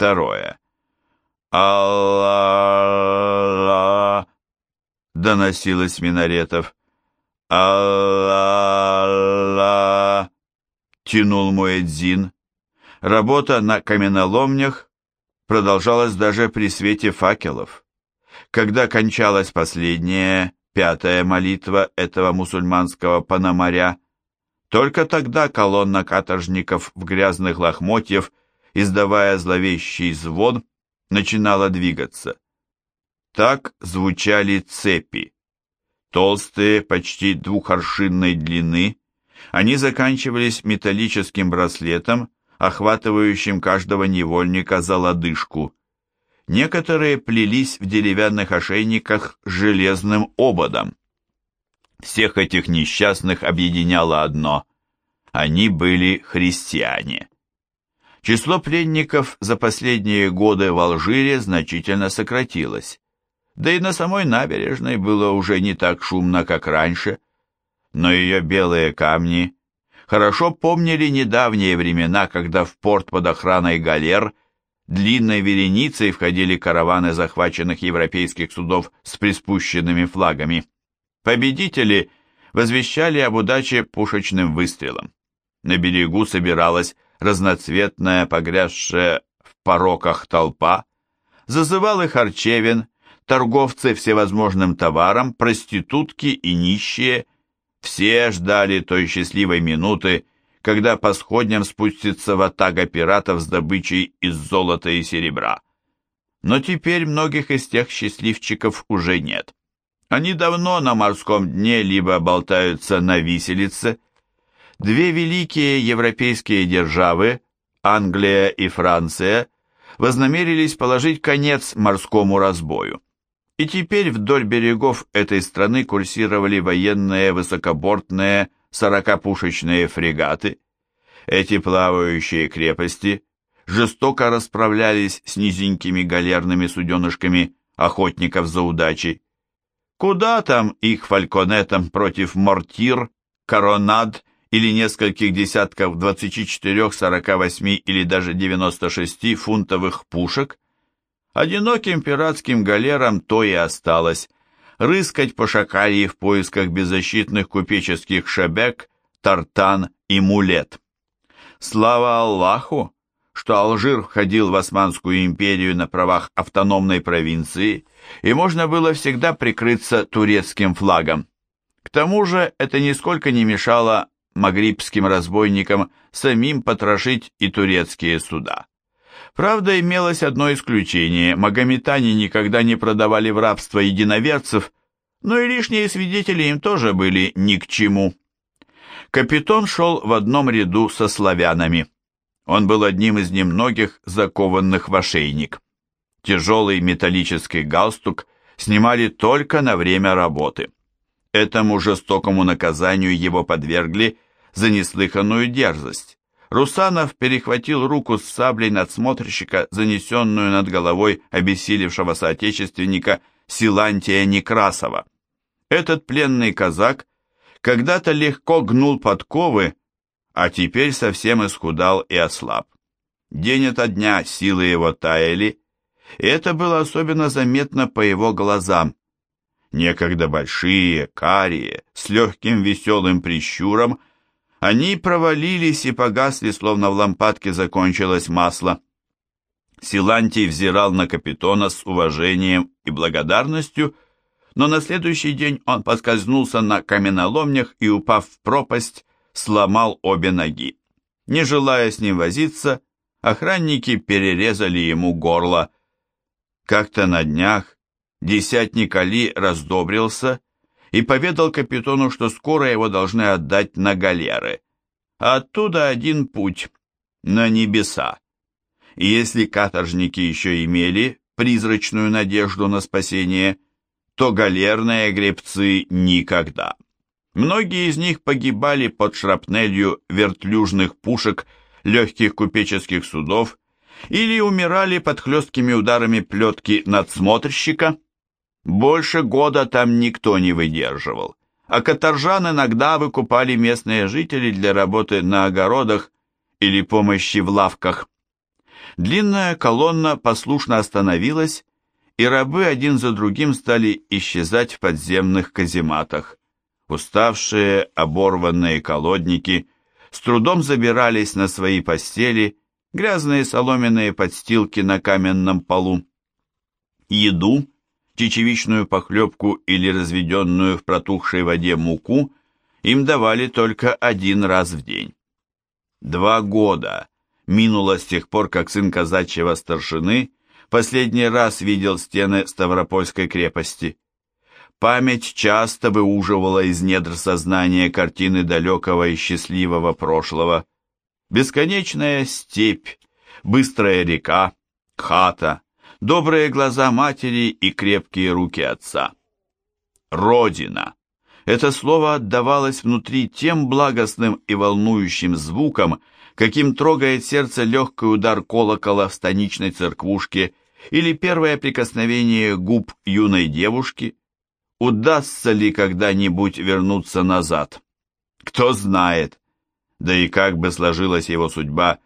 Второе. «Алла-ла!» — доносилось минаретов. «Алла-ла!» — тянул Муэдзин. Работа на каменоломнях продолжалась даже при свете факелов. Когда кончалась последняя, пятая молитва этого мусульманского пономаря, только тогда колонна каторжников в грязных лохмотьев, издавая зловещий звон, начинала двигаться. Так звучали цепи. Толстые, почти двухоршинной длины, они заканчивались металлическим браслетом, охватывающим каждого невольника за лодыжку. Некоторые плелись в деревянных ошейниках с железным ободом. Всех этих несчастных объединяло одно – они были христиане. Число пленников за последние годы в Алжире значительно сократилось. Да и на самой набережной было уже не так шумно, как раньше. Но ее белые камни хорошо помнили недавние времена, когда в порт под охраной галер длинной вереницей входили караваны захваченных европейских судов с приспущенными флагами. Победители возвещали об удаче пушечным выстрелом. На берегу собиралась разноцветная, погрязшая в пороках толпа, зазывал их Харчевин, торговцы всевозможным товаром, проститутки и нищие, все ждали той счастливой минуты, когда по сходням спустится ватага пиратов с добычей из золота и серебра. Но теперь многих из тех счастливчиков уже нет. Они давно на морском дне либо болтаются на виселице, Две великие европейские державы, Англия и Франция, вознамерились положить конец морскому разбою. И теперь вдоль берегов этой страны курсировали военные высокобортные сорокапушечные фрегаты. Эти плавающие крепости жестоко расправлялись с низенькими галерными суденышками охотников за удачей. Куда там их фальконетам против мортир, коронад или нескольких десятков 24, 48 или даже 96 фунтовых пушек, одиноким пиратским галерам то и осталось рыскать по шакалии в поисках беззащитных купеческих шебек, тартан и мулет. Слава Аллаху, что Алжир входил в Османскую империю на правах автономной провинции, и можно было всегда прикрыться турецким флагом. К тому же это нисколько не мешало магрибским разбойникам самим потрошить и турецкие суда. Правда, имелось одно исключение – магометане никогда не продавали в рабство единоверцев, но и лишние свидетели им тоже были ни к чему. Капитон шел в одном ряду со славянами. Он был одним из немногих закованных в ошейник. Тяжелый металлический галстук снимали только на время работы. Этому жестокому наказанию его подвергли за неслыханную дерзость. Русанов перехватил руку с саблей надсмотрщика, занесенную над головой обессилевшего соотечественника Силантия Некрасова. Этот пленный казак когда-то легко гнул подковы, а теперь совсем исхудал и ослаб. День ото дня силы его таяли, и это было особенно заметно по его глазам, некогда большие, карие, с легким веселым прищуром, они провалились и погасли, словно в лампадке закончилось масло. Силантий взирал на капитона с уважением и благодарностью, но на следующий день он поскользнулся на каменоломнях и, упав в пропасть, сломал обе ноги. Не желая с ним возиться, охранники перерезали ему горло. Как-то на днях Десятник Али раздобрился и поведал капитану, что скоро его должны отдать на галеры, а оттуда один путь – на небеса. И если каторжники еще имели призрачную надежду на спасение, то галерные гребцы никогда. Многие из них погибали под шрапнелью вертлюжных пушек легких купеческих судов или умирали под хлесткими ударами плетки надсмотрщика – больше года там никто не выдерживал, а каторжан иногда выкупали местные жители для работы на огородах или помощи в лавках. Длинная колонна послушно остановилась, и рабы один за другим стали исчезать в подземных казематах. Уставшие, оборванные колодники с трудом забирались на свои постели, грязные соломенные подстилки на каменном полу. Еду, чечевичную похлебку или разведенную в протухшей воде муку им давали только один раз в день. Два года минуло с тех пор, как сын казачьего старшины последний раз видел стены Ставропольской крепости. Память часто выуживала из недр сознания картины далекого и счастливого прошлого. Бесконечная степь, быстрая река, хата, добрые глаза матери и крепкие руки отца. Родина. Это слово отдавалось внутри тем благостным и волнующим звуком, каким трогает сердце легкий удар колокола в станичной церквушке или первое прикосновение губ юной девушки. Удастся ли когда-нибудь вернуться назад? Кто знает. Да и как бы сложилась его судьба,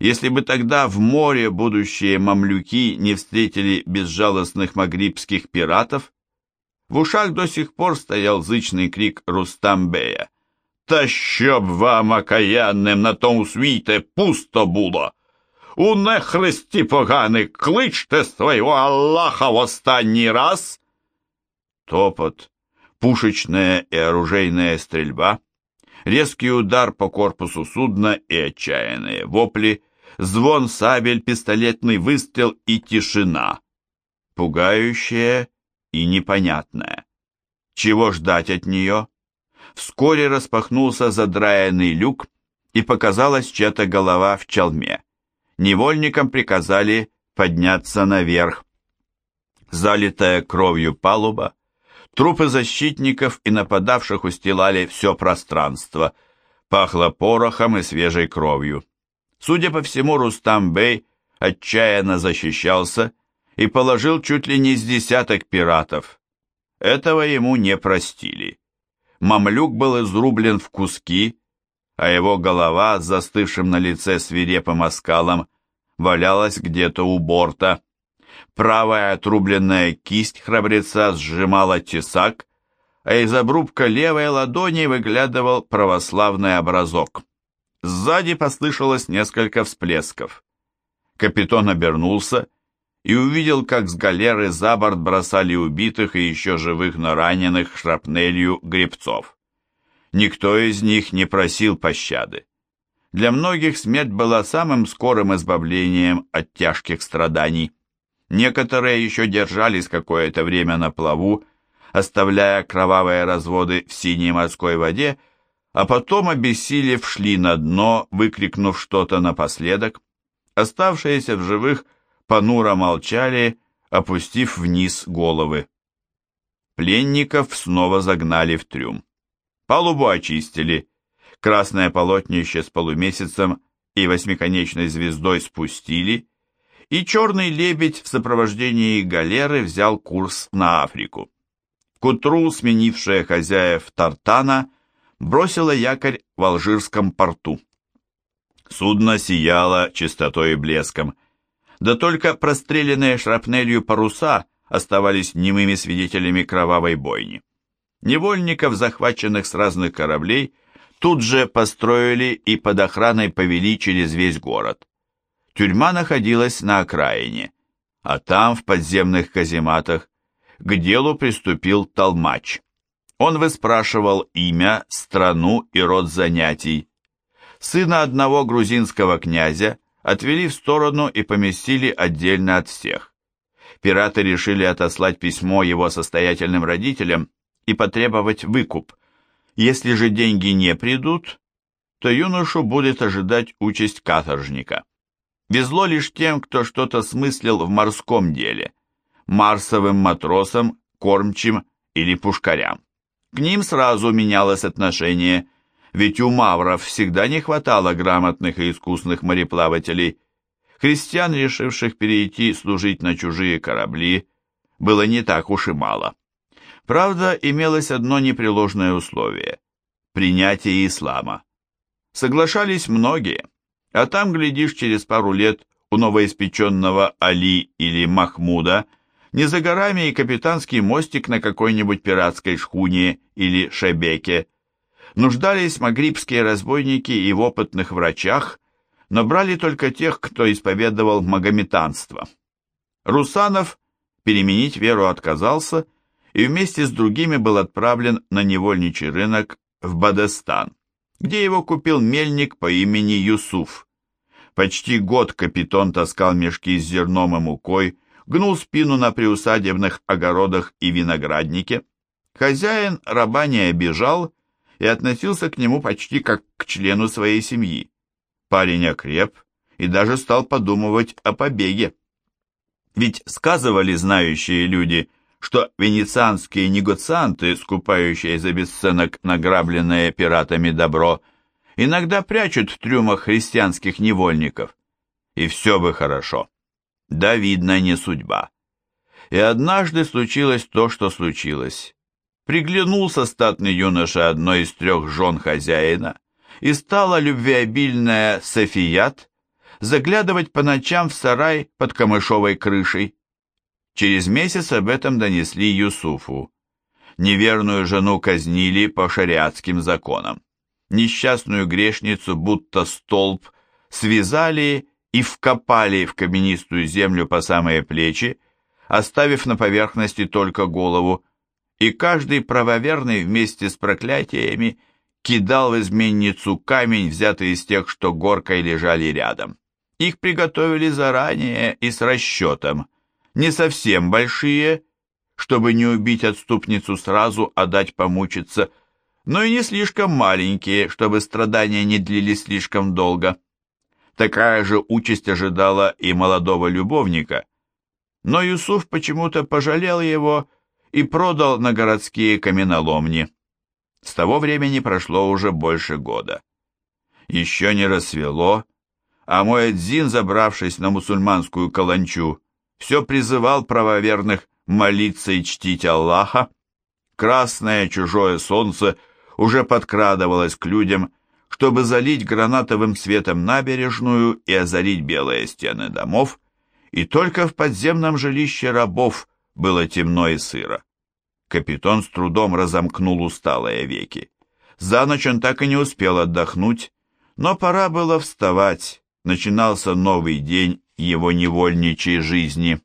если бы тогда в море будущие мамлюки не встретили безжалостных магрибских пиратов? В ушах до сих пор стоял зычный крик Рустамбея. Та щоб вам, окаянним, на тому світе пусто було. У нехресті поганий, кличте свого Аллаха в останній раз. Топот, пушечная и оружейная стрельба, резкий удар по корпусу судна и отчаянные вопли, звон сабель, пистолетный выстрел и тишина, пугающая и непонятная. Чего ждать от нее? Вскоре распахнулся задраенный люк, и показалась чья-то голова в челме. Невольникам приказали подняться наверх. Залитая кровью палуба, трупы защитников и нападавших устилали все пространство, пахло порохом и свежей кровью. Судя по всему, Рустам-бей отчаянно защищался и положил чуть ли не с десяток пиратов. Этого ему не простили. Мамлюк был изрублен в куски, а его голова с застывшим на лице свирепым оскалом валялась где-то у борта. Правая отрубленная кисть храбреца сжимала тесак, а из обрубка левой ладони выглядывал православный образок. Сзади послышалось несколько всплесков. Капитан обернулся и увидел, как с галеры за борт бросали убитых и еще живых, но раненых шрапнелью гребцов. Никто из них не просил пощады. Для многих смерть была самым скорым избавлением от тяжких страданий. Некоторые еще держались какое-то время на плаву, оставляя кровавые разводы в синей морской воде, а потом, обессилев, шли на дно, выкрикнув что-то напоследок. Оставшиеся в живых понуро молчали, опустив вниз головы. Пленников снова загнали в трюм. Палубу очистили, красное полотнище с полумесяцем и восьмиконечной звездой спустили, и черный лебедь в сопровождении галеры взял курс на Африку. К утру сменившая хозяев Тартана бросила якорь в Алжирском порту. Судно сияло чистотой и блеском, да только простреленные шрапнелью паруса оставались немыми свидетелями кровавой бойни. Невольников, захваченных с разных кораблей, тут же построили и под охраной повели через весь город. Тюрьма находилась на окраине, а там, в подземных казематах, к делу приступил толмач. Он выспрашивал имя, страну и род занятий. Сына одного грузинского князя отвели в сторону и поместили отдельно от всех. Пираты решили отослать письмо его состоятельным родителям и потребовать выкуп. Если же деньги не придут, то юношу будет ожидать участь каторжника. Везло лишь тем, кто что-то смыслил в морском деле, марсовым матросам, кормчим или пушкарям. К ним сразу менялось отношение – ведь у мавров всегда не хватало грамотных и искусных мореплавателей. Христиан, решивших перейти служить на чужие корабли, было не так уж и мало. Правда, имелось одно непреложное условие – принятие ислама. Соглашались многие, а там, глядишь, через пару лет у новоиспеченного Али или Махмуда не за горами и капитанский мостик на какой-нибудь пиратской шхуне или шебеке. Нуждались магрибские разбойники и в опытных врачах, но брали только тех, кто исповедовал магометанство. Русанов переменить веру отказался и вместе с другими был отправлен на невольничий рынок в Бадестан, где его купил мельник по имени Юсуф. Почти год капитон таскал мешки с зерном и мукой, гнул спину на приусадебных огородах и винограднике. Хозяин раба не обижал и относился к нему почти как к члену своей семьи. Парень окреп и даже стал подумывать о побеге. Ведь сказывали знающие люди, что венецианские негоцианты, скупающие за бесценок награбленное пиратами добро, иногда прячут в трюмах христианских невольников. И все бы хорошо. Да, видно, не судьба. И однажды случилось то, что случилось. Приглянулся статный юноша одной из трех жен хозяина, и стала любвеобильная Софият заглядывать по ночам в сарай под камышовой крышей. Через месяц об этом донесли Юсуфу. Неверную жену казнили по шариатским законам. Несчастную грешницу, будто столб, связали и вкопали в каменистую землю по самые плечи, оставив на поверхности только голову, и каждый правоверный вместе с проклятиями кидал в изменницу камень, взятый из тех, что горкой лежали рядом. Их приготовили заранее и с расчетом, не совсем большие, чтобы не убить отступницу сразу, а дать помучиться, но и не слишком маленькие, чтобы страдания не длились слишком долго. Такая же участь ожидала и молодого любовника, но Юсуф почему-то пожалел его и продал на городские каменоломни. С того времени прошло уже больше года. Еще не рассвело, а мой Эдзин, забравшись на мусульманскую каланчу, все призывал правоверных молиться и чтить Аллаха. Красное чужое солнце уже подкрадывалось к людям, чтобы залить гранатовым светом набережную и озарить белые стены домов, и только в подземном жилище рабов было темно и сыро. Капитан с трудом разомкнул усталые веки. За ночь он так и не успел отдохнуть, но пора было вставать, начинался новый день его невольничьей жизни.